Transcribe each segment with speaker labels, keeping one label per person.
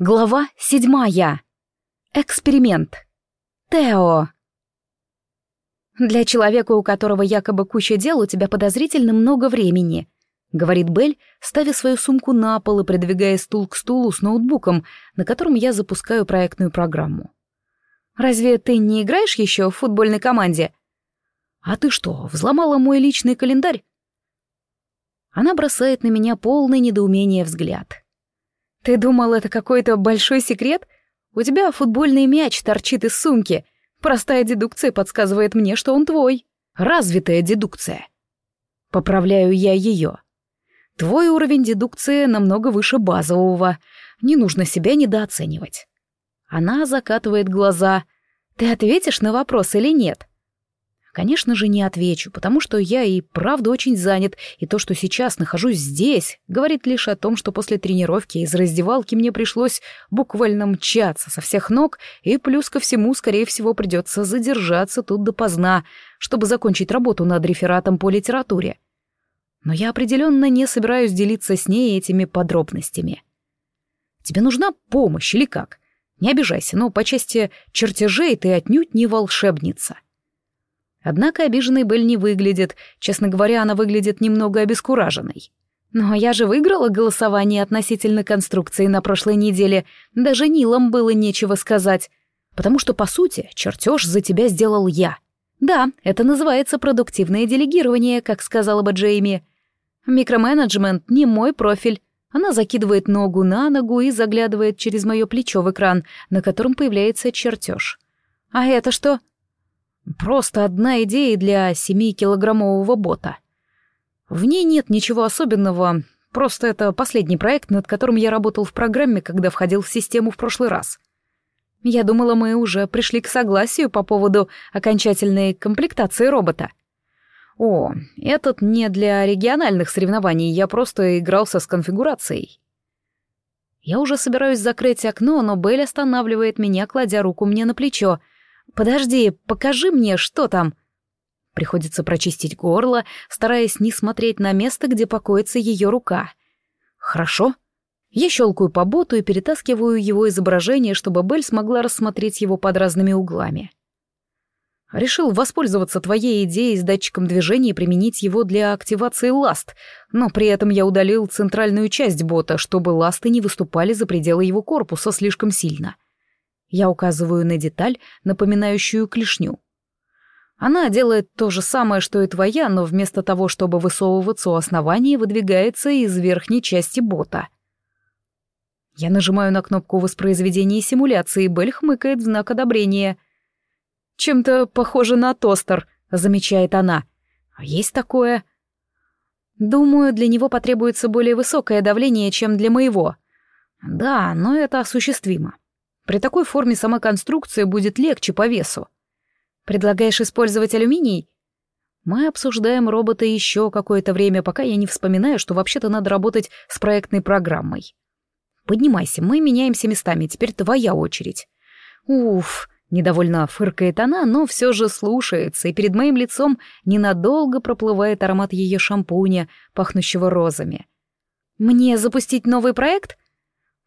Speaker 1: Глава седьмая. Эксперимент. Тео. «Для человека, у которого якобы куча дел, у тебя подозрительно много времени», — говорит Белль, ставя свою сумку на пол и придвигая стул к стулу с ноутбуком, на котором я запускаю проектную программу. «Разве ты не играешь еще в футбольной команде?» «А ты что, взломала мой личный календарь?» Она бросает на меня полный недоумение взгляд. «Ты думал, это какой-то большой секрет? У тебя футбольный мяч торчит из сумки. Простая дедукция подсказывает мне, что он твой. Развитая дедукция». Поправляю я ее. Твой уровень дедукции намного выше базового. Не нужно себя недооценивать. Она закатывает глаза. Ты ответишь на вопрос или нет? Конечно же, не отвечу, потому что я и правда очень занят, и то, что сейчас нахожусь здесь, говорит лишь о том, что после тренировки из раздевалки мне пришлось буквально мчаться со всех ног, и плюс ко всему, скорее всего, придется задержаться тут допоздна, чтобы закончить работу над рефератом по литературе. Но я определенно не собираюсь делиться с ней этими подробностями. Тебе нужна помощь или как? Не обижайся, но по части чертежей ты отнюдь не волшебница. Однако обиженной Белль не выглядит, честно говоря, она выглядит немного обескураженной. Но я же выиграла голосование относительно конструкции на прошлой неделе, даже Нилам было нечего сказать, потому что, по сути, чертеж за тебя сделал я. Да, это называется продуктивное делегирование, как сказала бы Джейми. Микроменеджмент не мой профиль. Она закидывает ногу на ногу и заглядывает через мое плечо в экран, на котором появляется чертеж. А это что? Просто одна идея для семикилограммового бота. В ней нет ничего особенного, просто это последний проект, над которым я работал в программе, когда входил в систему в прошлый раз. Я думала, мы уже пришли к согласию по поводу окончательной комплектации робота. О, этот не для региональных соревнований, я просто игрался с конфигурацией. Я уже собираюсь закрыть окно, но Белль останавливает меня, кладя руку мне на плечо — «Подожди, покажи мне, что там». Приходится прочистить горло, стараясь не смотреть на место, где покоится ее рука. «Хорошо». Я щелкаю по боту и перетаскиваю его изображение, чтобы Белль смогла рассмотреть его под разными углами. Решил воспользоваться твоей идеей с датчиком движения и применить его для активации ласт, но при этом я удалил центральную часть бота, чтобы ласты не выступали за пределы его корпуса слишком сильно. Я указываю на деталь, напоминающую клешню. Она делает то же самое, что и твоя, но вместо того, чтобы высовываться у основания, выдвигается из верхней части бота. Я нажимаю на кнопку воспроизведения симуляции, и Белль хмыкает в знак одобрения. «Чем-то похоже на тостер», — замечает она. «А есть такое?» «Думаю, для него потребуется более высокое давление, чем для моего». «Да, но это осуществимо. При такой форме сама конструкция будет легче по весу. Предлагаешь использовать алюминий? Мы обсуждаем робота еще какое-то время, пока я не вспоминаю, что вообще-то надо работать с проектной программой. Поднимайся, мы меняемся местами, теперь твоя очередь. Уф, недовольно фыркает она, но все же слушается, и перед моим лицом ненадолго проплывает аромат ее шампуня, пахнущего розами. Мне запустить новый проект?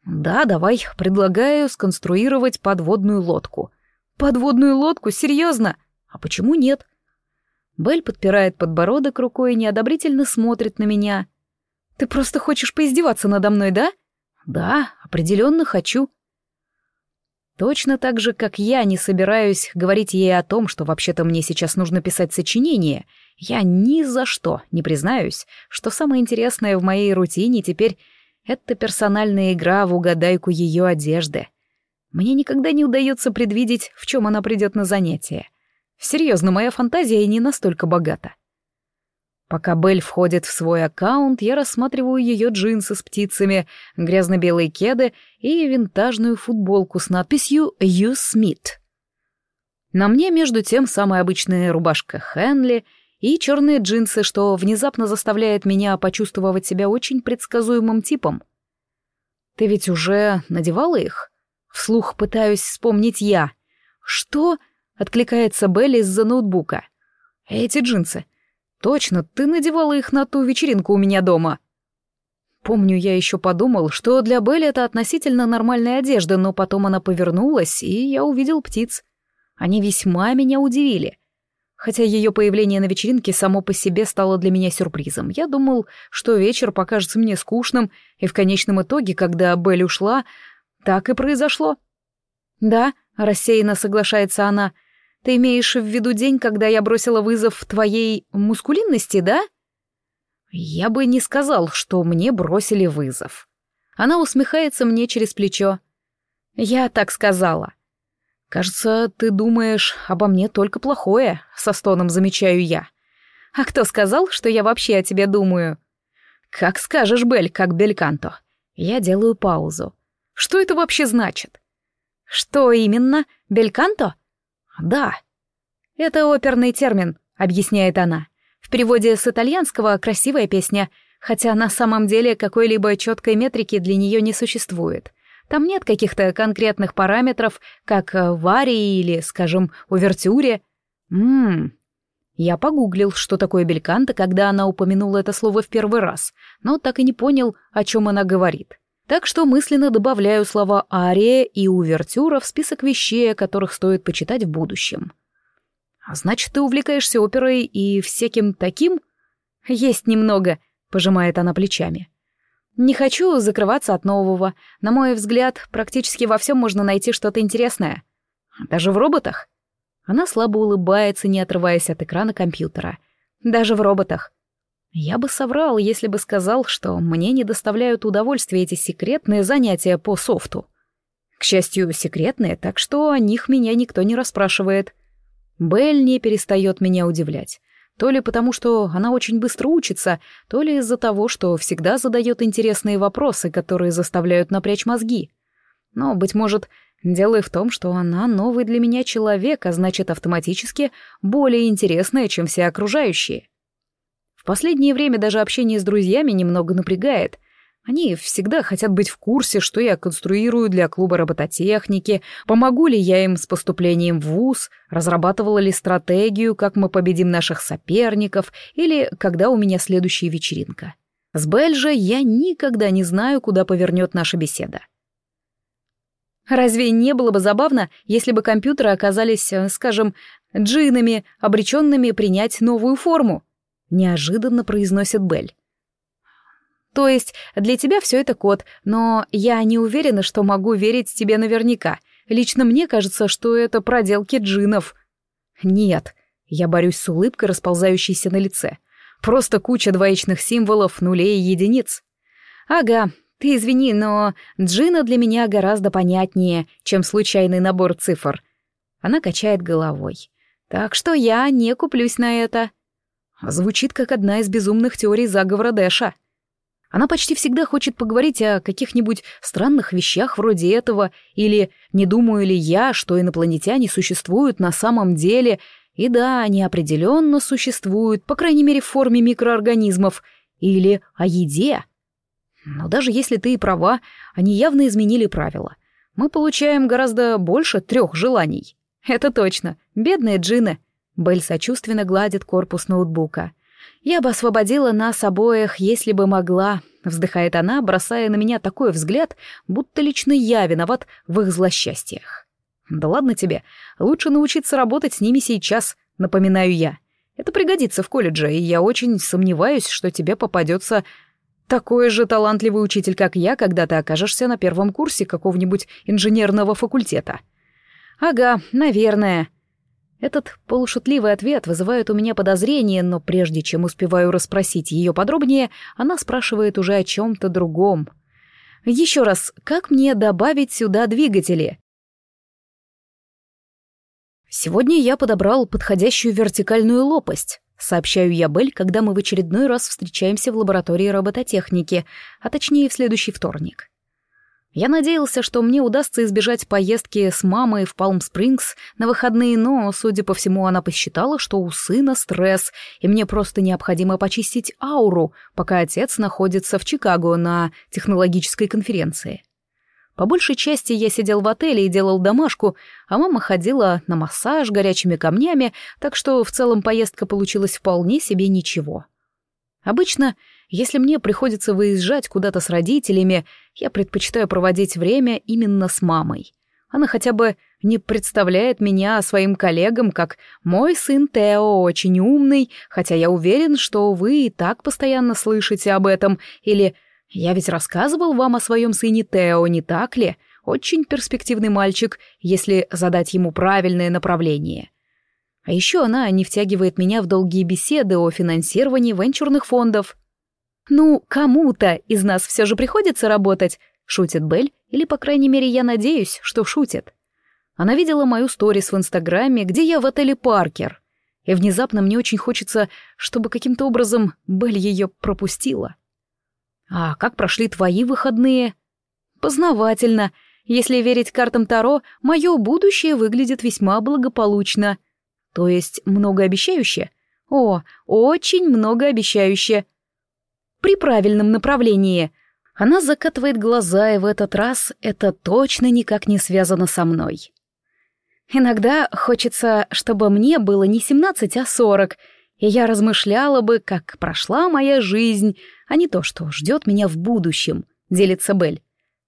Speaker 1: «Да, давай, предлагаю сконструировать подводную лодку». «Подводную лодку? Серьезно? А почему нет?» Белль подпирает подбородок рукой и неодобрительно смотрит на меня. «Ты просто хочешь поиздеваться надо мной, да?» «Да, определенно хочу». Точно так же, как я не собираюсь говорить ей о том, что вообще-то мне сейчас нужно писать сочинение, я ни за что не признаюсь, что самое интересное в моей рутине теперь это персональная игра в угадайку ее одежды. Мне никогда не удается предвидеть, в чем она придет на занятие. Серьезно, моя фантазия не настолько богата. Пока Белль входит в свой аккаунт, я рассматриваю ее джинсы с птицами, грязно-белые кеды и винтажную футболку с надписью «You Smith». На мне, между тем, самая обычная рубашка Хенли — и черные джинсы, что внезапно заставляет меня почувствовать себя очень предсказуемым типом. «Ты ведь уже надевала их?» Вслух пытаюсь вспомнить я. «Что?» — откликается Белли из-за ноутбука. «Эти джинсы. Точно, ты надевала их на ту вечеринку у меня дома». Помню, я еще подумал, что для Белли это относительно нормальная одежда, но потом она повернулась, и я увидел птиц. Они весьма меня удивили. Хотя ее появление на вечеринке само по себе стало для меня сюрпризом. Я думал, что вечер покажется мне скучным, и в конечном итоге, когда Белль ушла, так и произошло. «Да», — рассеянно соглашается она, — «ты имеешь в виду день, когда я бросила вызов твоей мускулинности, да?» Я бы не сказал, что мне бросили вызов. Она усмехается мне через плечо. Я так сказала. Кажется, ты думаешь обо мне только плохое, со стоном замечаю я. А кто сказал, что я вообще о тебе думаю? Как скажешь, Бель, как Бельканто. Я делаю паузу. Что это вообще значит? Что именно? Бельканто? Да. Это оперный термин, объясняет она. В переводе с итальянского «красивая песня», хотя на самом деле какой-либо четкой метрики для нее не существует. Там нет каких-то конкретных параметров, как в арии или, скажем, увертюре. Ммм. Я погуглил, что такое бельканто, когда она упомянула это слово в первый раз, но так и не понял, о чем она говорит. Так что мысленно добавляю слова «ария» и «увертюра» в список вещей, о которых стоит почитать в будущем. «А значит, ты увлекаешься оперой и всяким таким?» «Есть немного», — пожимает она плечами. «Не хочу закрываться от нового. На мой взгляд, практически во всем можно найти что-то интересное. Даже в роботах». Она слабо улыбается, не отрываясь от экрана компьютера. «Даже в роботах». Я бы соврал, если бы сказал, что мне не доставляют удовольствия эти секретные занятия по софту. К счастью, секретные, так что о них меня никто не расспрашивает. Белль не перестает меня удивлять. То ли потому, что она очень быстро учится, то ли из-за того, что всегда задает интересные вопросы, которые заставляют напрячь мозги. Но, быть может, дело и в том, что она новый для меня человек, а значит, автоматически более интересная, чем все окружающие. В последнее время даже общение с друзьями немного напрягает — они всегда хотят быть в курсе, что я конструирую для клуба робототехники, помогу ли я им с поступлением в ВУЗ, разрабатывала ли стратегию, как мы победим наших соперников, или когда у меня следующая вечеринка. С Бель же я никогда не знаю, куда повернет наша беседа. Разве не было бы забавно, если бы компьютеры оказались, э, скажем, джинами, обреченными принять новую форму? Неожиданно произносит Бель. То есть для тебя все это код, но я не уверена, что могу верить тебе наверняка. Лично мне кажется, что это проделки джинов. Нет, я борюсь с улыбкой, расползающейся на лице. Просто куча двоичных символов, нулей и единиц. Ага, ты извини, но джина для меня гораздо понятнее, чем случайный набор цифр. Она качает головой. Так что я не куплюсь на это. Звучит как одна из безумных теорий заговора Дэша. Она почти всегда хочет поговорить о каких-нибудь странных вещах вроде этого, или не думаю ли я, что инопланетяне существуют на самом деле, и да, они определенно существуют, по крайней мере в форме микроорганизмов, или о еде. Но даже если ты и права, они явно изменили правила. Мы получаем гораздо больше трех желаний. Это точно, бедные джины. Белль сочувственно гладит корпус ноутбука. «Я бы освободила нас обоих, если бы могла», — вздыхает она, бросая на меня такой взгляд, будто лично я виноват в их злосчастьях. «Да ладно тебе, лучше научиться работать с ними сейчас», — напоминаю я. «Это пригодится в колледже, и я очень сомневаюсь, что тебе попадется такой же талантливый учитель, как я, когда ты окажешься на первом курсе какого-нибудь инженерного факультета». «Ага, наверное», этот полушутливый ответ вызывает у меня подозрение, но прежде чем успеваю расспросить ее подробнее, она спрашивает уже о чем-то другом. Еще раз, как мне добавить сюда двигатели? Сегодня я подобрал подходящую вертикальную лопасть. Сообщаю я Бель, когда мы в очередной раз встречаемся в лаборатории робототехники, а точнее в следующий вторник. Я надеялся, что мне удастся избежать поездки с мамой в Палм-Спрингс на выходные, но, судя по всему, она посчитала, что у сына стресс, и мне просто необходимо почистить ауру, пока отец находится в Чикаго на технологической конференции. По большей части я сидел в отеле и делал домашку, а мама ходила на массаж горячими камнями, так что в целом поездка получилась вполне себе ничего. Обычно Если мне приходится выезжать куда-то с родителями, я предпочитаю проводить время именно с мамой. Она хотя бы не представляет меня своим коллегам как «мой сын Тео очень умный, хотя я уверен, что вы и так постоянно слышите об этом» или «я ведь рассказывал вам о своем сыне Тео, не так ли? Очень перспективный мальчик, если задать ему правильное направление». А еще она не втягивает меня в долгие беседы о финансировании венчурных фондов. «Ну, кому-то из нас все же приходится работать», — шутит Белль, или, по крайней мере, я надеюсь, что шутит. Она видела мою сторис в Инстаграме, где я в отеле «Паркер», и внезапно мне очень хочется, чтобы каким-то образом Белль ее пропустила. «А как прошли твои выходные?» «Познавательно. Если верить картам Таро, мое будущее выглядит весьма благополучно», то есть многообещающе? О, очень многообещающе. При правильном направлении. Она закатывает глаза, и в этот раз это точно никак не связано со мной. Иногда хочется, чтобы мне было не 17, а 40, и я размышляла бы, как прошла моя жизнь, а не то, что ждет меня в будущем, делится Бель.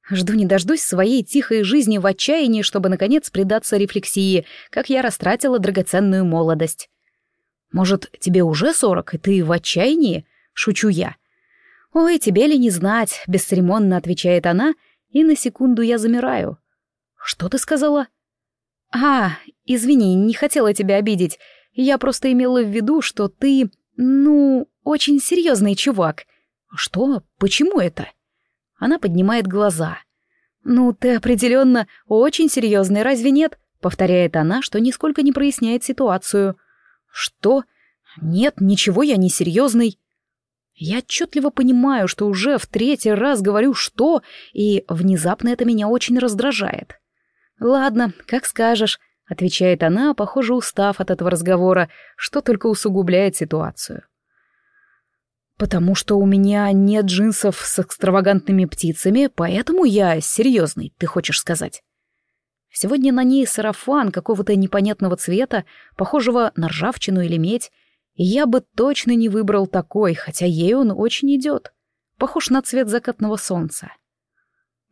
Speaker 1: Жду не дождусь своей тихой жизни в отчаянии, чтобы, наконец, предаться рефлексии, как я растратила драгоценную молодость. Может, тебе уже сорок, и ты в отчаянии? Шучу я. Ой, тебе ли не знать, бесцеремонно отвечает она, и на секунду я замираю. Что ты сказала? А, извини, не хотела тебя обидеть. Я просто имела в виду, что ты, ну, очень серьезный чувак. Что? Почему это? — она поднимает глаза. «Ну, ты определенно очень серьезный, разве нет?» — повторяет она, что нисколько не проясняет ситуацию. «Что? Нет, ничего я не серьезный». Я отчетливо понимаю, что уже в третий раз говорю «что», и внезапно это меня очень раздражает. «Ладно, как скажешь», — отвечает она, похоже, устав от этого разговора, что только усугубляет ситуацию. «Потому что у меня нет джинсов с экстравагантными птицами, поэтому я серьезный, ты хочешь сказать?» Сегодня на ней сарафан какого-то непонятного цвета, похожего на ржавчину или медь, я бы точно не выбрал такой, хотя ей он очень идет. Похож на цвет закатного солнца.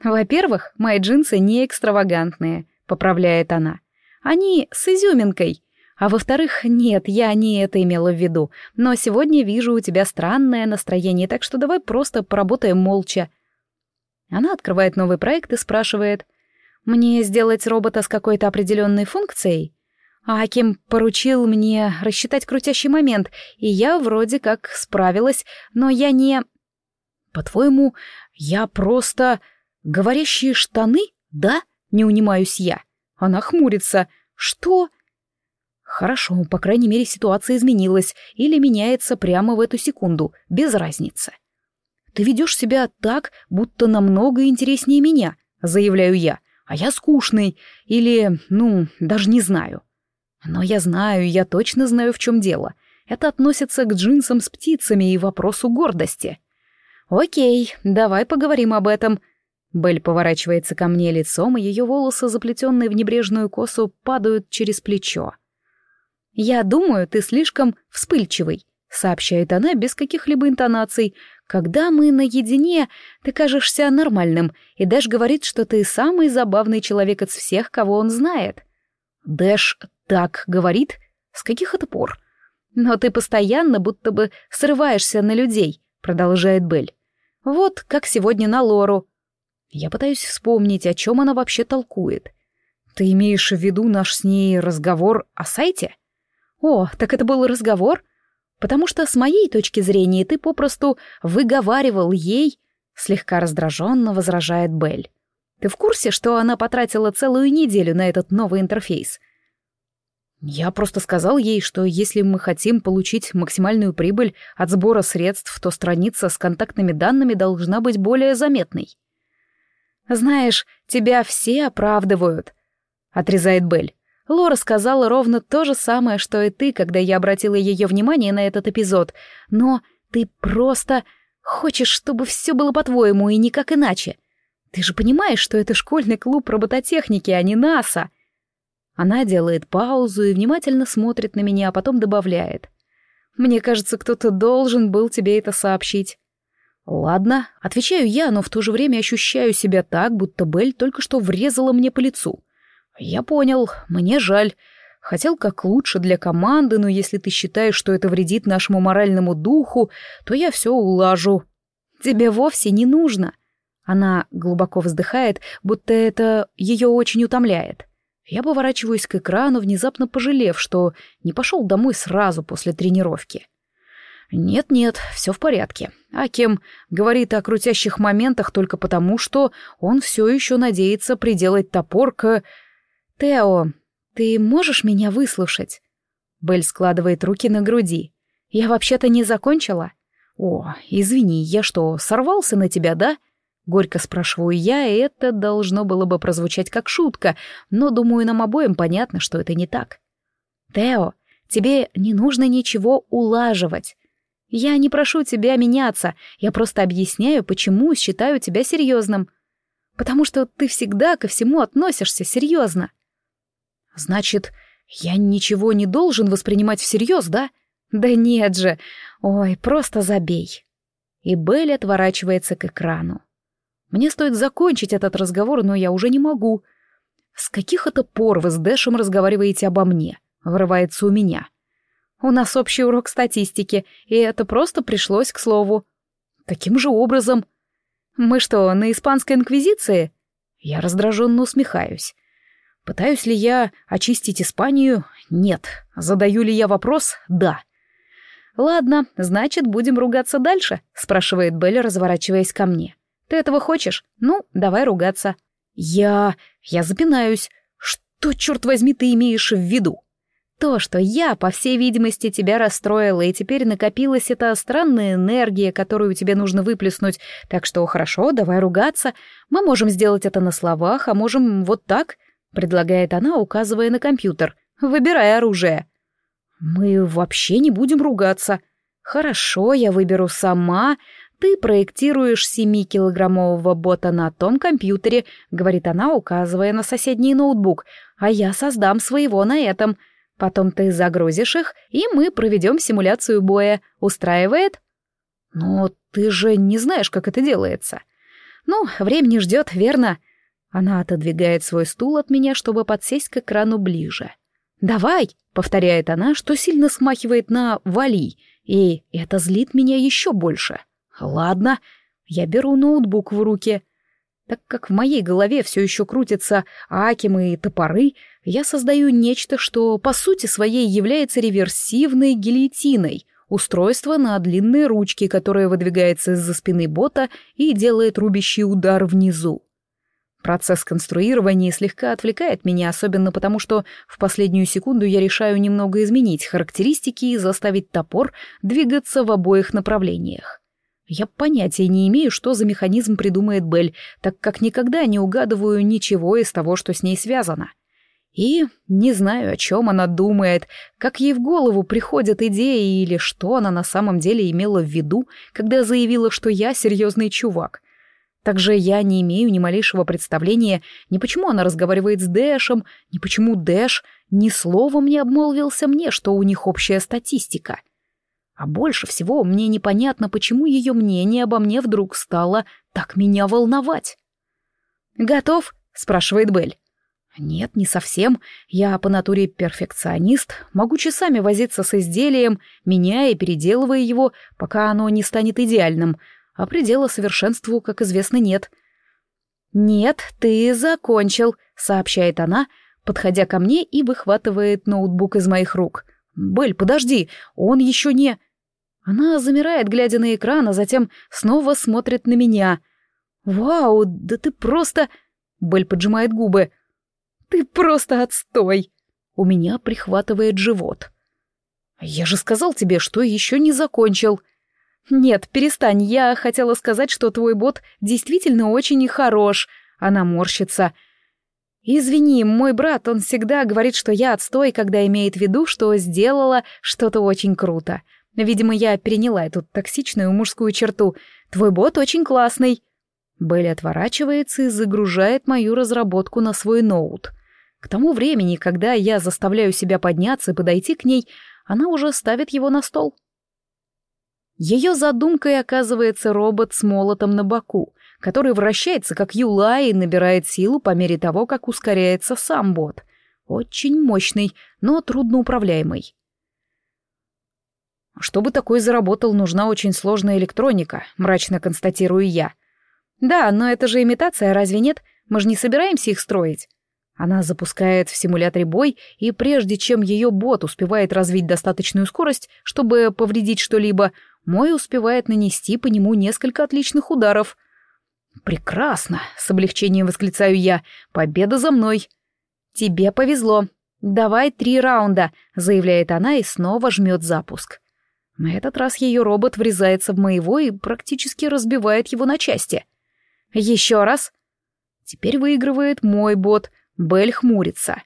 Speaker 1: «Во-первых, мои джинсы не экстравагантные», — поправляет она. «Они с изюминкой, а во-вторых, нет, я не это имела в виду. Но сегодня вижу у тебя странное настроение, так что давай просто поработаем молча. Она открывает новый проект и спрашивает. «Мне сделать робота с какой-то определенной функцией?» Аким поручил мне рассчитать крутящий момент, и я вроде как справилась, но я не... По-твоему, я просто... Говорящие штаны, да? Не унимаюсь я. Она хмурится. Что? Хорошо, по крайней мере, ситуация изменилась или меняется прямо в эту секунду, без разницы. Ты ведешь себя так, будто намного интереснее меня, заявляю я, а я скучный или, ну, даже не знаю. Но я знаю, я точно знаю, в чем дело. Это относится к джинсам с птицами и вопросу гордости. Окей, давай поговорим об этом. Белль поворачивается ко мне лицом, и ее волосы, заплетенные в небрежную косу, падают через плечо. «Я думаю, ты слишком вспыльчивый», — сообщает она без каких-либо интонаций. «Когда мы наедине, ты кажешься нормальным, и Дэш говорит, что ты самый забавный человек из всех, кого он знает». «Дэш так говорит? С каких это пор?» «Но ты постоянно будто бы срываешься на людей», — продолжает Белль. «Вот как сегодня на Лору». Я пытаюсь вспомнить, о чем она вообще толкует. «Ты имеешь в виду наш с ней разговор о сайте?» «О, так это был разговор? Потому что с моей точки зрения ты попросту выговаривал ей...» Слегка раздраженно возражает Белль. «Ты в курсе, что она потратила целую неделю на этот новый интерфейс?» Я просто сказал ей, что если мы хотим получить максимальную прибыль от сбора средств, то страница с контактными данными должна быть более заметной. «Знаешь, тебя все оправдывают», — отрезает Белль. Лора сказала ровно то же самое, что и ты, когда я обратила ее внимание на этот эпизод. Но ты просто хочешь, чтобы все было по-твоему и никак иначе. Ты же понимаешь, что это школьный клуб робототехники, а не НАСА. Она делает паузу и внимательно смотрит на меня, а потом добавляет. Мне кажется, кто-то должен был тебе это сообщить. Ладно, отвечаю я, но в то же время ощущаю себя так, будто Белль только что врезала мне по лицу. Я понял, мне жаль. Хотел как лучше для команды, но если ты считаешь, что это вредит нашему моральному духу, то я все улажу. Тебе вовсе не нужно. Она глубоко вздыхает, будто это ее очень утомляет. Я поворачиваюсь к экрану, внезапно пожалев, что не пошел домой сразу после тренировки. Нет-нет, все в порядке. Аким говорит о крутящих моментах только потому, что он все еще надеется приделать топор к... Тео, ты можешь меня выслушать? Белль складывает руки на груди. Я вообще-то не закончила. О, извини, я что, сорвался на тебя, да? Горько спрашиваю я, и это должно было бы прозвучать как шутка, но, думаю, нам обоим понятно, что это не так. Тео, тебе не нужно ничего улаживать. Я не прошу тебя меняться, я просто объясняю, почему считаю тебя серьезным. Потому что ты всегда ко всему относишься серьезно. Значит, я ничего не должен воспринимать всерьез, да? Да нет же. Ой, просто забей. И Белль отворачивается к экрану. Мне стоит закончить этот разговор, но я уже не могу. С каких это пор вы с Дэшем разговариваете обо мне? Вырывается у меня. У нас общий урок статистики, и это просто пришлось к слову. Каким же образом? Мы что, на испанской инквизиции? Я раздраженно усмехаюсь. Пытаюсь ли я очистить Испанию? Нет. Задаю ли я вопрос? Да. Ладно, значит, будем ругаться дальше, спрашивает Белль, разворачиваясь ко мне. Ты этого хочешь? Ну, давай ругаться. Я... я запинаюсь. Что, черт возьми, ты имеешь в виду? То, что я, по всей видимости, тебя расстроила, и теперь накопилась эта странная энергия, которую тебе нужно выплеснуть. Так что хорошо, давай ругаться. Мы можем сделать это на словах, а можем вот так, предлагает она, указывая на компьютер. Выбирай оружие. Мы вообще не будем ругаться. Хорошо, я выберу сама. «Ты проектируешь семикилограммового бота на том компьютере», — говорит она, указывая на соседний ноутбук, «а я создам своего на этом. Потом ты загрузишь их, и мы проведем симуляцию боя. Устраивает?» «Но ты же не знаешь, как это делается». «Ну, времени ждет, верно?» Она отодвигает свой стул от меня, чтобы подсесть к экрану ближе. «Давай!» — повторяет она, что сильно смахивает на «вали», и это злит меня еще больше. Ладно, я беру ноутбук в руки. Так как в моей голове все еще крутятся акимы и топоры, я создаю нечто, что по сути своей является реверсивной гильотиной, устройство на длинные ручки, которое выдвигается из-за спины бота и делает рубящий удар внизу. Процесс конструирования слегка отвлекает меня, особенно потому, что в последнюю секунду я решаю немного изменить характеристики и заставить топор двигаться в обоих направлениях. Я понятия не имею, что за механизм придумает Белль, так как никогда не угадываю ничего из того, что с ней связано. И не знаю, о чем она думает, как ей в голову приходят идеи или что она на самом деле имела в виду, когда заявила, что я серьезный чувак. Также я не имею ни малейшего представления ни почему она разговаривает с Дэшем, ни почему Дэш ни словом не обмолвился мне, что у них общая статистика. А больше всего мне непонятно, почему ее мнение обо мне вдруг стало так меня волновать. «Готов?» — спрашивает Белль. «Нет, не совсем. Я по натуре перфекционист, могу часами возиться с изделием, меняя и переделывая его, пока оно не станет идеальным, а предела совершенству, как известно, нет». «Нет, ты закончил», — сообщает она, подходя ко мне и выхватывает ноутбук из моих рук. «Белль, подожди, он еще не...» Она замирает, глядя на экран, а затем снова смотрит на меня. «Вау, да ты просто...» Белль поджимает губы. «Ты просто отстой!» У меня прихватывает живот. «Я же сказал тебе, что еще не закончил». «Нет, перестань, я хотела сказать, что твой бот действительно очень хорош». Она морщится. «Извини, мой брат, он всегда говорит, что я отстой, когда имеет в виду, что сделала что-то очень круто. Видимо, я переняла эту токсичную мужскую черту. Твой бот очень классный. Белли отворачивается и загружает мою разработку на свой ноут. К тому времени, когда я заставляю себя подняться и подойти к ней, она уже ставит его на стол. Ее задумкой оказывается робот с молотом на боку, который вращается как юла и набирает силу по мере того, как ускоряется сам бот. Очень мощный, но трудноуправляемый. Чтобы такой заработал, нужна очень сложная электроника, мрачно констатирую я. Да, но это же имитация, разве нет? Мы же не собираемся их строить. Она запускает в симуляторе бой, и прежде чем ее бот успевает развить достаточную скорость, чтобы повредить что-либо, мой успевает нанести по нему несколько отличных ударов. «Прекрасно!» — с облегчением восклицаю я. «Победа за мной!» «Тебе повезло. Давай три раунда», — заявляет она и снова жмет запуск. На этот раз ее робот врезается в моего и практически разбивает его на части. Еще раз. Теперь выигрывает мой бот. Белль хмурится.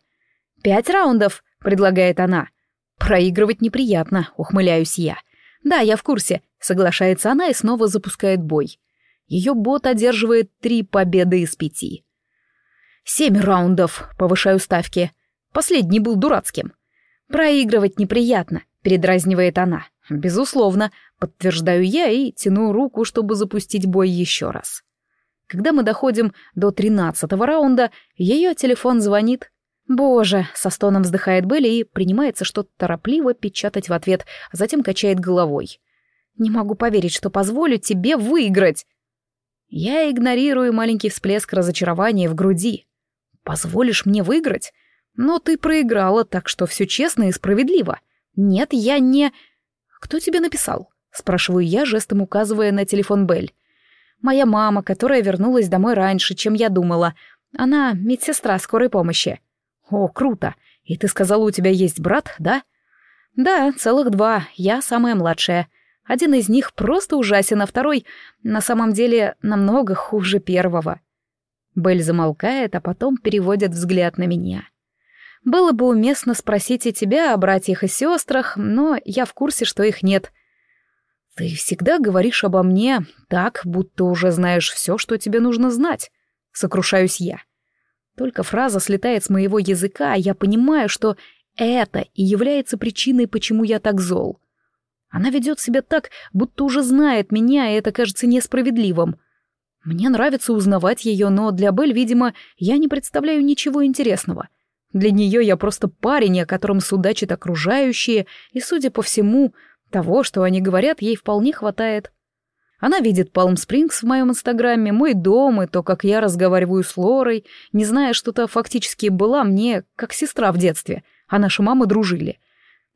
Speaker 1: «Пять раундов», — предлагает она. «Проигрывать неприятно», — ухмыляюсь я. «Да, я в курсе», — соглашается она и снова запускает бой. Ее бот одерживает три победы из пяти. «Семь раундов», — повышаю ставки. Последний был дурацким. «Проигрывать неприятно», — передразнивает она. «Безусловно», — подтверждаю я и тяну руку, чтобы запустить бой еще раз. Когда мы доходим до тринадцатого раунда, ее телефон звонит. «Боже!» — со стоном вздыхает Белли и принимается что-то торопливо печатать в ответ, а затем качает головой. «Не могу поверить, что позволю тебе выиграть!» Я игнорирую маленький всплеск разочарования в груди. «Позволишь мне выиграть? Но ты проиграла, так что все честно и справедливо. Нет, я не...» «Кто тебе написал?» — спрашиваю я, жестом указывая на телефон Белль. Моя мама, которая вернулась домой раньше, чем я думала. Она медсестра скорой помощи. О, круто. И ты сказала, у тебя есть брат, да? Да, целых два. Я самая младшая. Один из них просто ужасен, а второй на самом деле намного хуже первого. Белль замолкает, а потом переводит взгляд на меня. Было бы уместно спросить и тебя о братьях и сестрах, но я в курсе, что их нет. «Ты всегда говоришь обо мне так, будто уже знаешь все, что тебе нужно знать», — сокрушаюсь я. Только фраза слетает с моего языка, а я понимаю, что это и является причиной, почему я так зол. Она ведет себя так, будто уже знает меня, и это кажется несправедливым. Мне нравится узнавать ее, но для Бель, видимо, я не представляю ничего интересного. Для нее я просто парень, о котором судачат окружающие, и, судя по всему, того, что они говорят, ей вполне хватает. Она видит Палм-Спрингс в моем инстаграме, мой дом и то, как я разговариваю с Лорой, не зная, что-то фактически была мне как сестра в детстве, а наши мамы дружили.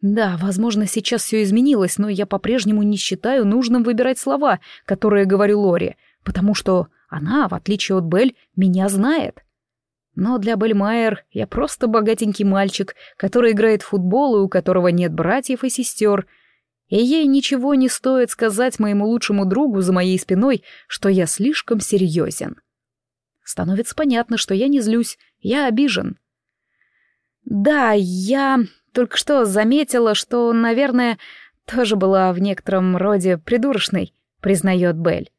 Speaker 1: Да, возможно, сейчас все изменилось, но я по-прежнему не считаю нужным выбирать слова, которые говорю Лоре, потому что она, в отличие от Бель, меня знает. Но для Бельмайер я просто богатенький мальчик, который играет в футбол и у которого нет братьев и сестер — и ей ничего не стоит сказать моему лучшему другу за моей спиной, что я слишком серьезен. Становится понятно, что я не злюсь, я обижен. Да, я только что заметила, что, наверное, тоже была в некотором роде придурочной, признает Белль.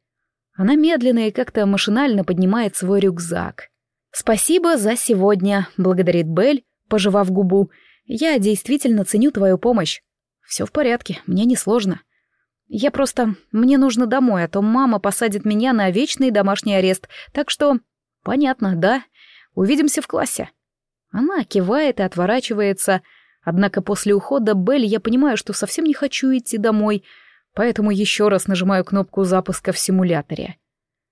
Speaker 1: Она медленно и как-то машинально поднимает свой рюкзак. «Спасибо за сегодня», — благодарит Белль, пожевав губу. «Я действительно ценю твою помощь. Все в порядке, мне не сложно. Я просто... Мне нужно домой, а то мама посадит меня на вечный домашний арест. Так что... Понятно, да? Увидимся в классе. Она кивает и отворачивается. Однако после ухода Белль я понимаю, что совсем не хочу идти домой, поэтому еще раз нажимаю кнопку запуска в симуляторе.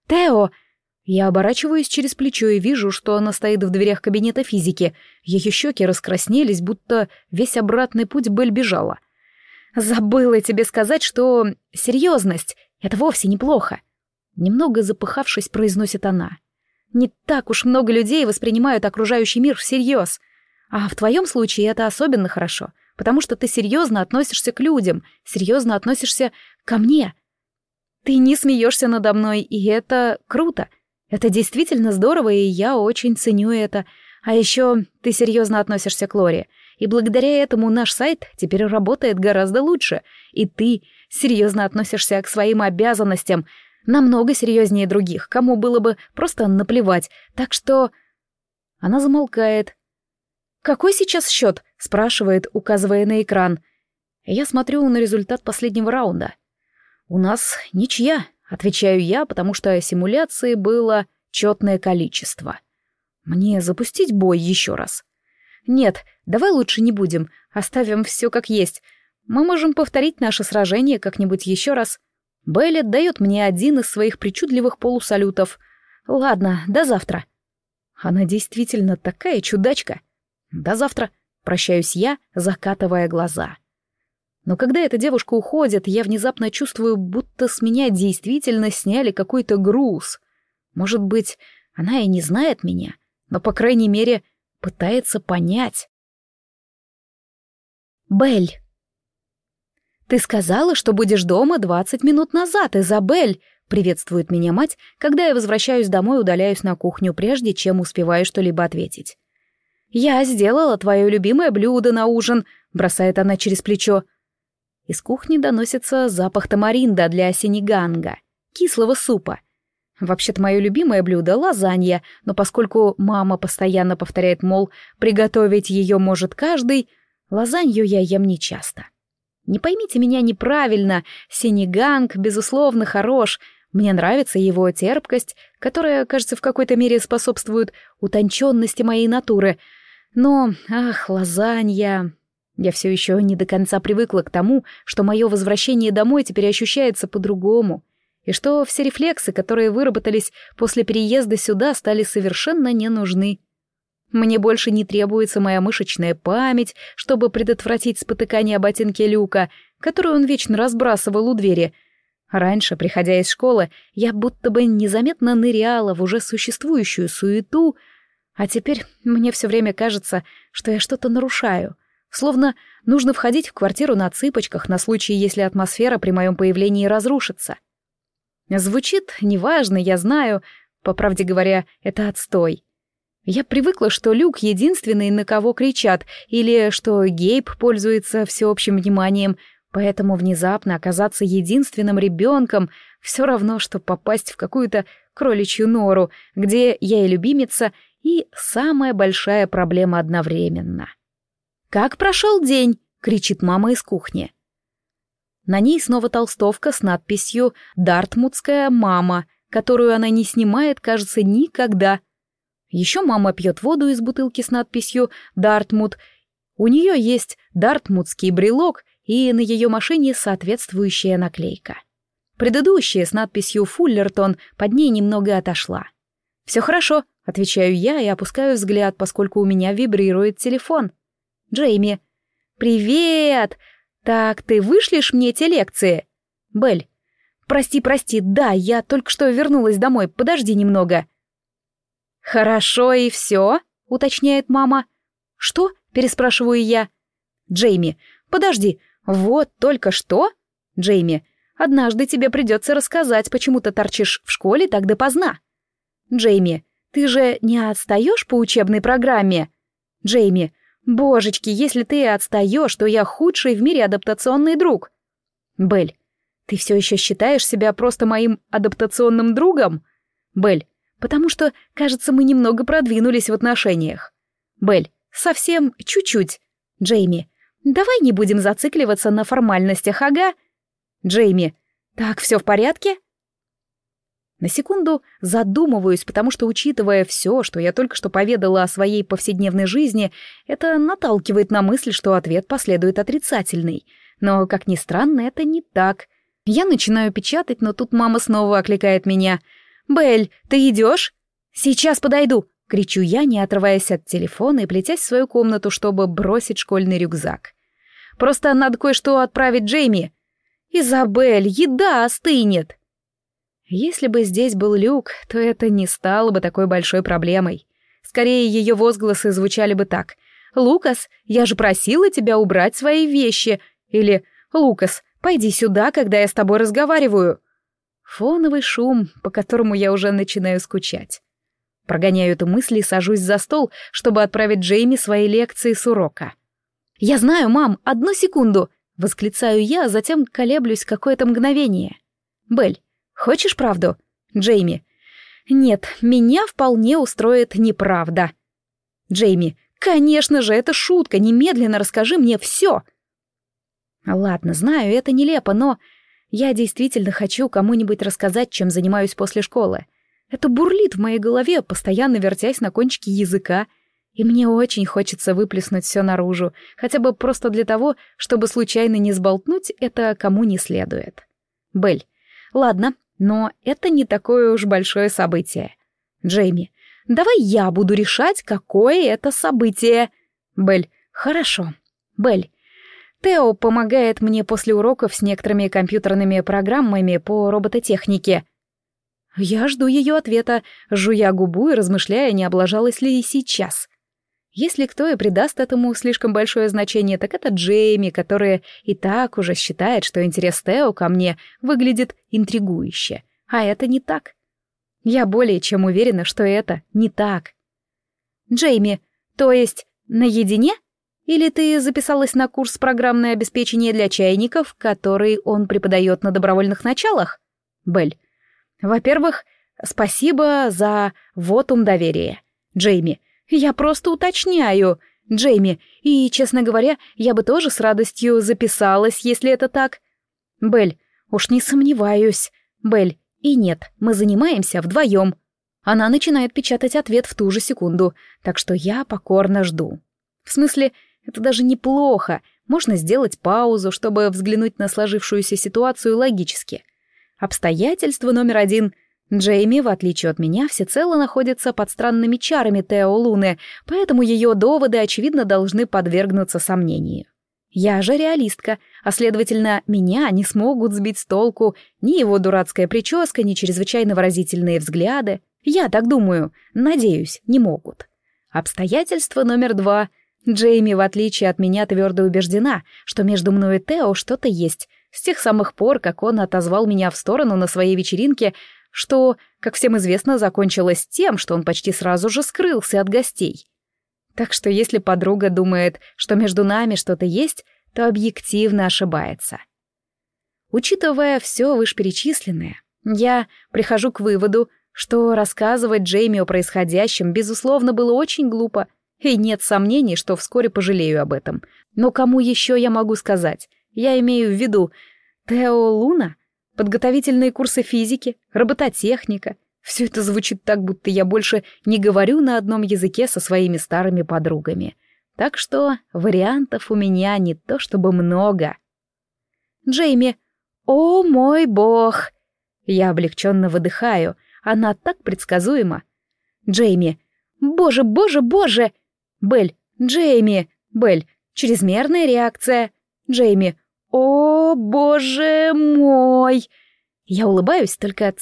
Speaker 1: «Тео!» Я оборачиваюсь через плечо и вижу, что она стоит в дверях кабинета физики. Ее щеки раскраснелись, будто весь обратный путь Белль бежала. Забыла тебе сказать, что серьезность — это вовсе неплохо. Немного запыхавшись, произносит она. Не так уж много людей воспринимают окружающий мир всерьез. А в твоем случае это особенно хорошо, потому что ты серьезно относишься к людям, серьезно относишься ко мне. Ты не смеешься надо мной, и это круто. Это действительно здорово, и я очень ценю это. А еще ты серьезно относишься к Лоре — и благодаря этому наш сайт теперь работает гораздо лучше, и ты серьезно относишься к своим обязанностям, намного серьезнее других, кому было бы просто наплевать, так что... Она замолкает. «Какой сейчас счет?» — спрашивает, указывая на экран. Я смотрю на результат последнего раунда. «У нас ничья», — отвечаю я, потому что симуляции было четное количество. «Мне запустить бой еще раз?» «Нет, давай лучше не будем, оставим все как есть. Мы можем повторить наше сражение как-нибудь еще раз. Белли дает мне один из своих причудливых полусалютов. Ладно, до завтра». Она действительно такая чудачка. До завтра. Прощаюсь я, закатывая глаза. Но когда эта девушка уходит, я внезапно чувствую, будто с меня действительно сняли какой-то груз. Может быть, она и не знает меня, но, по крайней мере, пытается понять. Бель. «Ты сказала, что будешь дома двадцать минут назад, Изабель!» — приветствует меня мать, когда я возвращаюсь домой, удаляюсь на кухню, прежде чем успеваю что-либо ответить. «Я сделала твое любимое блюдо на ужин», — бросает она через плечо. Из кухни доносится запах тамаринда для синеганга, кислого супа. Вообще-то мое любимое блюдо — лазанья, но поскольку мама постоянно повторяет, мол, приготовить ее может каждый, лазанью я ем нечасто. Не поймите меня неправильно, синеганг, безусловно, хорош. Мне нравится его терпкость, которая, кажется, в какой-то мере способствует утонченности моей натуры. Но, ах, лазанья... Я все еще не до конца привыкла к тому, что мое возвращение домой теперь ощущается по-другому, и что все рефлексы, которые выработались после переезда сюда, стали совершенно не нужны. Мне больше не требуется моя мышечная память, чтобы предотвратить спотыкание ботинки Люка, которую он вечно разбрасывал у двери. Раньше, приходя из школы, я будто бы незаметно ныряла в уже существующую суету, а теперь мне все время кажется, что я что-то нарушаю, словно нужно входить в квартиру на цыпочках на случай, если атмосфера при моем появлении разрушится. Звучит неважно, я знаю, по правде говоря, это отстой. Я привыкла, что Люк единственный, на кого кричат, или что Гейб пользуется всеобщим вниманием, поэтому внезапно оказаться единственным ребенком все равно, что попасть в какую-то кроличью нору, где я и любимица, и самая большая проблема одновременно. «Как прошел день?» — кричит мама из кухни. На ней снова толстовка с надписью «Дартмутская мама», которую она не снимает, кажется, никогда — еще мама пьет воду из бутылки с надписью «Дартмут». У нее есть дартмутский брелок и на ее машине соответствующая наклейка. Предыдущая с надписью «Фуллертон» под ней немного отошла. «Все хорошо», — отвечаю я и опускаю взгляд, поскольку у меня вибрирует телефон. «Джейми». «Привет! Так, ты вышлешь мне те лекции?» «Белль». «Прости, прости, да, я только что вернулась домой, подожди немного». «Хорошо и все?» — уточняет мама. «Что?» — переспрашиваю я. «Джейми, подожди, вот только что?» «Джейми, однажды тебе придется рассказать, почему ты торчишь в школе так допоздна». «Джейми, ты же не отстаешь по учебной программе?» «Джейми, божечки, если ты отстаешь, то я худший в мире адаптационный друг». «Белль, ты все еще считаешь себя просто моим адаптационным другом?» «Белль, потому что, кажется, мы немного продвинулись в отношениях. Белль, совсем чуть-чуть. Джейми, давай не будем зацикливаться на формальностях, ага? Джейми, так все в порядке? На секунду задумываюсь, потому что, учитывая все, что я только что поведала о своей повседневной жизни, это наталкивает на мысль, что ответ последует отрицательный. Но, как ни странно, это не так. Я начинаю печатать, но тут мама снова окликает меня — «Белль, ты идешь?» «Сейчас подойду!» — кричу я, не отрываясь от телефона и плетясь в свою комнату, чтобы бросить школьный рюкзак. «Просто надо кое-что отправить Джейми!» «Изабель, еда остынет!» Если бы здесь был Люк, то это не стало бы такой большой проблемой. Скорее, ее возгласы звучали бы так. «Лукас, я же просила тебя убрать свои вещи!» Или «Лукас, пойди сюда, когда я с тобой разговариваю!» Фоновый шум, по которому я уже начинаю скучать. Прогоняю эту мысль и сажусь за стол, чтобы отправить Джейми свои лекции с урока. «Я знаю, мам, одну секунду!» — восклицаю я, а затем колеблюсь какое-то мгновение. «Белль, хочешь правду?» «Джейми». «Нет, меня вполне устроит неправда». «Джейми, конечно же, это шутка, немедленно расскажи мне все!» «Ладно, знаю, это нелепо, но Я действительно хочу кому-нибудь рассказать, чем занимаюсь после школы. Это бурлит в моей голове, постоянно вертясь на кончике языка, и мне очень хочется выплеснуть все наружу, хотя бы просто для того, чтобы случайно не сболтнуть это кому не следует. Бель. Ладно, но это не такое уж большое событие. Джейми. Давай я буду решать, какое это событие. Бель. Хорошо. Бель. Тео помогает мне после уроков с некоторыми компьютерными программами по робототехнике. Я жду ее ответа, жуя губу и размышляя, не облажалась ли и сейчас. Если кто и придаст этому слишком большое значение, так это Джейми, который и так уже считает, что интерес Тео ко мне выглядит интригующе. А это не так. Я более чем уверена, что это не так. Джейми, то есть наедине? Или ты записалась на курс программное обеспечение для чайников, который он преподает на добровольных началах? Белль. Во-первых, спасибо за вотум доверия. Джейми. Я просто уточняю. Джейми. И, честно говоря, я бы тоже с радостью записалась, если это так. Белль. Уж не сомневаюсь. Белль. И нет, мы занимаемся вдвоем. Она начинает печатать ответ в ту же секунду, так что я покорно жду. В смысле, это даже неплохо. Можно сделать паузу, чтобы взглянуть на сложившуюся ситуацию логически. Обстоятельство номер один. Джейми, в отличие от меня, всецело находится под странными чарами Тео Луны, поэтому ее доводы, очевидно, должны подвергнуться сомнению. Я же реалистка, а следовательно, меня не смогут сбить с толку ни его дурацкая прическа, ни чрезвычайно выразительные взгляды. Я так думаю, надеюсь, не могут. Обстоятельство номер два — Джейми, в отличие от меня, твердо убеждена, что между мной и Тео что-то есть, с тех самых пор, как он отозвал меня в сторону на своей вечеринке, что, как всем известно, закончилось тем, что он почти сразу же скрылся от гостей. Так что если подруга думает, что между нами что-то есть, то объективно ошибается. Учитывая все вышеперечисленное, я прихожу к выводу, что рассказывать Джейми о происходящем, безусловно, было очень глупо, и нет сомнений, что вскоре пожалею об этом. Но кому еще я могу сказать? Я имею в виду Тео Луна, подготовительные курсы физики, робототехника. Все это звучит так, будто я больше не говорю на одном языке со своими старыми подругами. Так что вариантов у меня не то чтобы много. Джейми, о мой бог! Я облегченно выдыхаю, она так предсказуема. Джейми, боже, боже, боже! Бель, Джейми, Бель, чрезмерная реакция. Джейми, о, боже мой. Я улыбаюсь только от.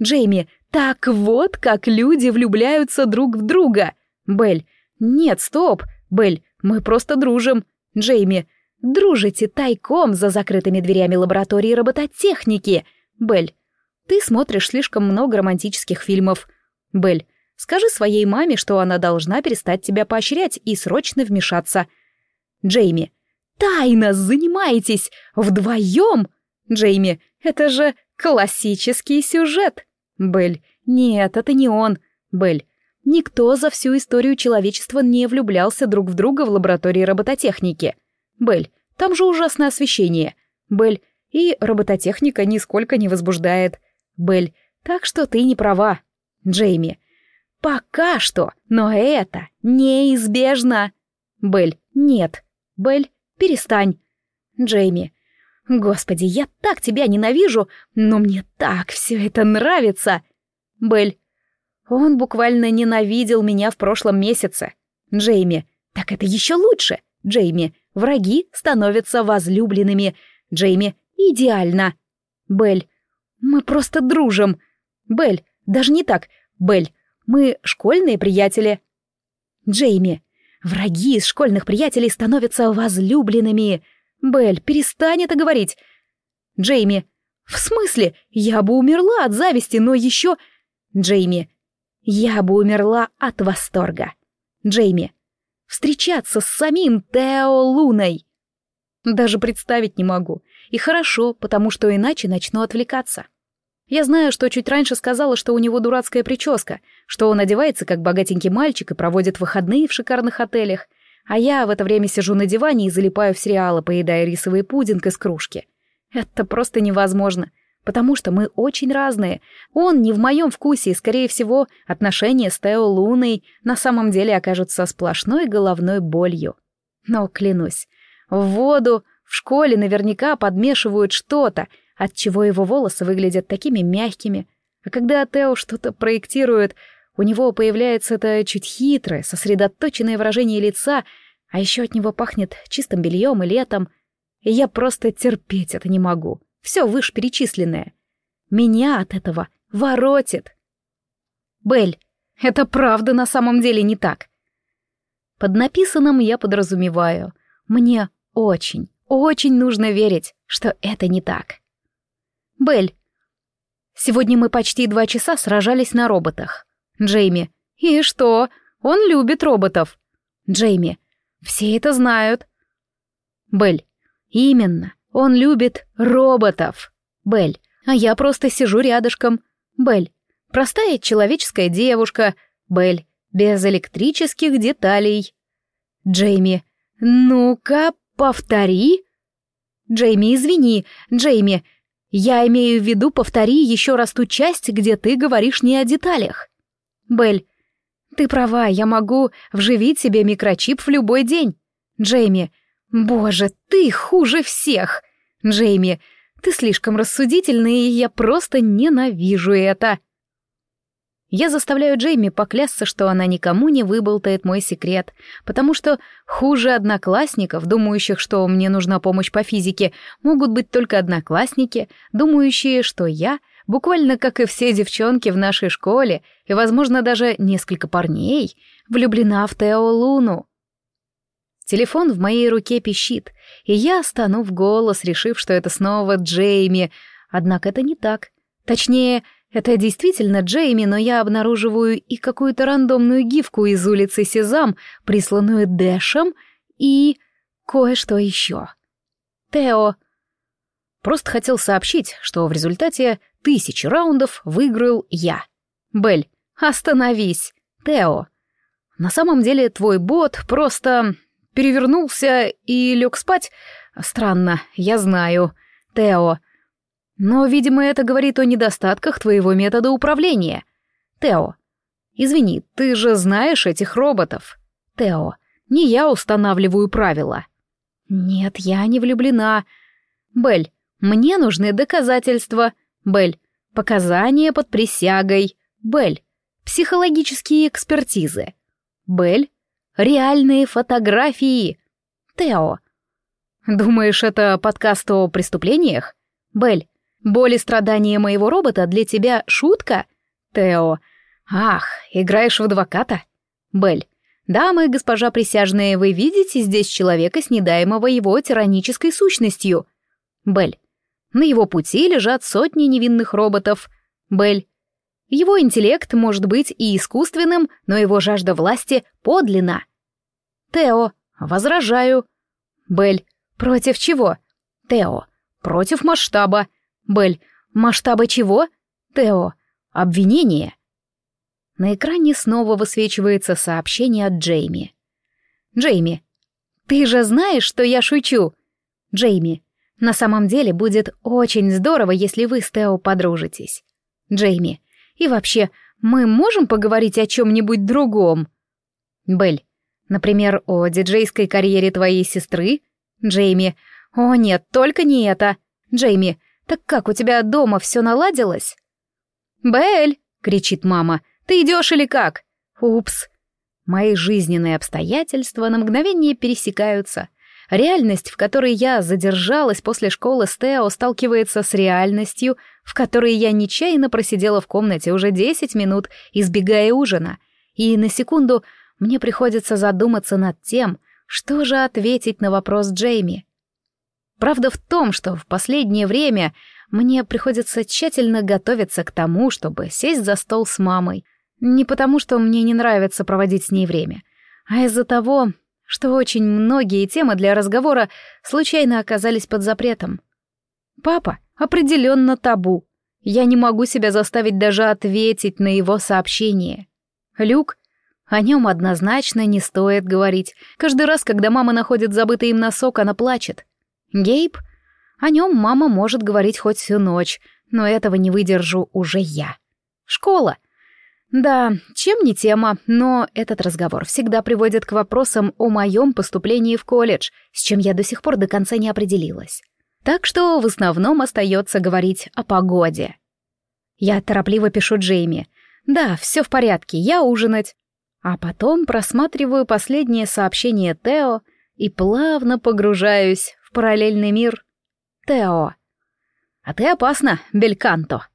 Speaker 1: Джейми, так вот, как люди влюбляются друг в друга. Бель, нет, стоп. Бель, мы просто дружим. Джейми, дружите тайком за закрытыми дверями лаборатории робототехники. Бель, ты смотришь слишком много романтических фильмов. Бель, Скажи своей маме, что она должна перестать тебя поощрять и срочно вмешаться. Джейми. Тайно занимаетесь! Вдвоем! Джейми. Это же классический сюжет. Белль. Нет, это не он. Белль. Никто за всю историю человечества не влюблялся друг в друга в лаборатории робототехники. Белль. Там же ужасное освещение. Белль. И робототехника нисколько не возбуждает. Белль. Так что ты не права. Джейми. Пока что, но это неизбежно. Бель, нет. Бель, перестань. Джейми, господи, я так тебя ненавижу, но мне так все это нравится. Бель, он буквально ненавидел меня в прошлом месяце. Джейми, так это еще лучше. Джейми, враги становятся возлюбленными. Джейми, идеально. Бель, мы просто дружим. Бель, даже не так. Бель, мы школьные приятели. Джейми. Враги из школьных приятелей становятся возлюбленными. Белль, перестань это говорить. Джейми. В смысле? Я бы умерла от зависти, но еще... Джейми. Я бы умерла от восторга. Джейми. Встречаться с самим Тео Луной. Даже представить не могу. И хорошо, потому что иначе начну отвлекаться. Я знаю, что чуть раньше сказала, что у него дурацкая прическа, что он одевается как богатенький мальчик и проводит выходные в шикарных отелях, а я в это время сижу на диване и залипаю в сериалы, поедая рисовый пудинг из кружки. Это просто невозможно, потому что мы очень разные. Он не в моем вкусе, и, скорее всего, отношения с Тео Луной на самом деле окажутся сплошной головной болью. Но, клянусь, в воду в школе наверняка подмешивают что-то, от чего его волосы выглядят такими мягкими. А когда Тео что-то проектирует, у него появляется это чуть хитрое, сосредоточенное выражение лица, а еще от него пахнет чистым бельем и летом. И я просто терпеть это не могу. Все вышеперечисленное. Меня от этого воротит. Бель, это правда на самом деле не так. Под написанным я подразумеваю. Мне очень, очень нужно верить, что это не так. Бель, сегодня мы почти два часа сражались на роботах. Джейми. И что? Он любит роботов. Джейми. Все это знают. Бель. Именно. Он любит роботов. Бель. А я просто сижу рядышком. Бель. Простая человеческая девушка. Бель. Без электрических деталей. Джейми. Ну-ка, повтори. Джейми, извини. Джейми. Я имею в виду, повтори еще раз ту часть, где ты говоришь не о деталях. Бель, ты права, я могу вживить себе микрочип в любой день. Джейми, боже, ты хуже всех. Джейми, ты слишком рассудительный, и я просто ненавижу это. Я заставляю Джейми поклясться, что она никому не выболтает мой секрет, потому что хуже одноклассников, думающих, что мне нужна помощь по физике, могут быть только одноклассники, думающие, что я — буквально как и все девчонки в нашей школе, и, возможно, даже несколько парней, влюблена в Тео Луну. Телефон в моей руке пищит, и я стану голос, решив, что это снова Джейми, однако это не так. Точнее, это действительно Джейми, но я обнаруживаю и какую-то рандомную гифку из улицы Сезам, присланную Дэшем, и кое-что еще. Тео. Просто хотел сообщить, что в результате тысячи раундов выиграл я. Бель, остановись. Тео. На самом деле твой бот просто перевернулся и лег спать. Странно, я знаю. Тео. Но, видимо, это говорит о недостатках твоего метода управления. Тео. Извини, ты же знаешь этих роботов. Тео. Не я устанавливаю правила. Нет, я не влюблена. Бель, мне нужны доказательства. Бель. Показания под присягой. Бель. Психологические экспертизы. Бель. Реальные фотографии. Тео. Думаешь, это подкаст о преступлениях? Бель. Боль и страдания моего робота для тебя шутка? Тео. Ах, играешь в адвоката? Бель. Дамы и госпожа присяжные, вы видите здесь человека с недаемого его тиранической сущностью? Бель. На его пути лежат сотни невинных роботов. Бель. Его интеллект может быть и искусственным, но его жажда власти подлинна. Тео. Возражаю. Бель. Против чего? Тео. Против масштаба. Бель. Масштаба чего? Тео. Обвинение. На экране снова высвечивается сообщение от Джейми. Джейми. Ты же знаешь, что я шучу. Джейми. На самом деле будет очень здорово, если вы с Тео подружитесь. Джейми. И вообще, мы можем поговорить о чем-нибудь другом? Бель. Например, о диджейской карьере твоей сестры? Джейми. О нет, только не это. Джейми. Так как у тебя дома все наладилось? Бель, кричит мама. Ты идешь или как? Упс. Мои жизненные обстоятельства на мгновение пересекаются. Реальность, в которой я задержалась после школы с сталкивается с реальностью, в которой я нечаянно просидела в комнате уже 10 минут, избегая ужина. И на секунду мне приходится задуматься над тем, что же ответить на вопрос Джейми. Правда в том, что в последнее время мне приходится тщательно готовиться к тому, чтобы сесть за стол с мамой. Не потому, что мне не нравится проводить с ней время, а из-за того, что очень многие темы для разговора случайно оказались под запретом. Папа определенно табу. Я не могу себя заставить даже ответить на его сообщение. Люк, о нем однозначно не стоит говорить. Каждый раз, когда мама находит забытый им носок, она плачет. Гейб, О нем мама может говорить хоть всю ночь, но этого не выдержу уже я. Школа. Да, чем не тема, но этот разговор всегда приводит к вопросам о моем поступлении в колледж, с чем я до сих пор до конца не определилась. Так что в основном остается говорить о погоде. Я торопливо пишу Джейми. «Да, все в порядке, я ужинать». А потом просматриваю последнее сообщение Тео и плавно погружаюсь параллельный мир. Тео. «А ты опасна, Бельканто».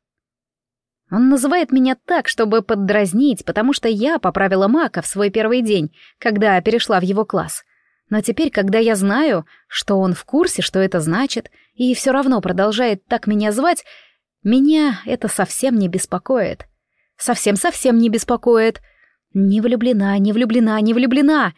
Speaker 1: Он называет меня так, чтобы поддразнить, потому что я поправила Мака в свой первый день, когда перешла в его класс. Но теперь, когда я знаю, что он в курсе, что это значит, и все равно продолжает так меня звать, меня это совсем не беспокоит. Совсем-совсем не беспокоит. Не влюблена, не влюблена, не влюблена.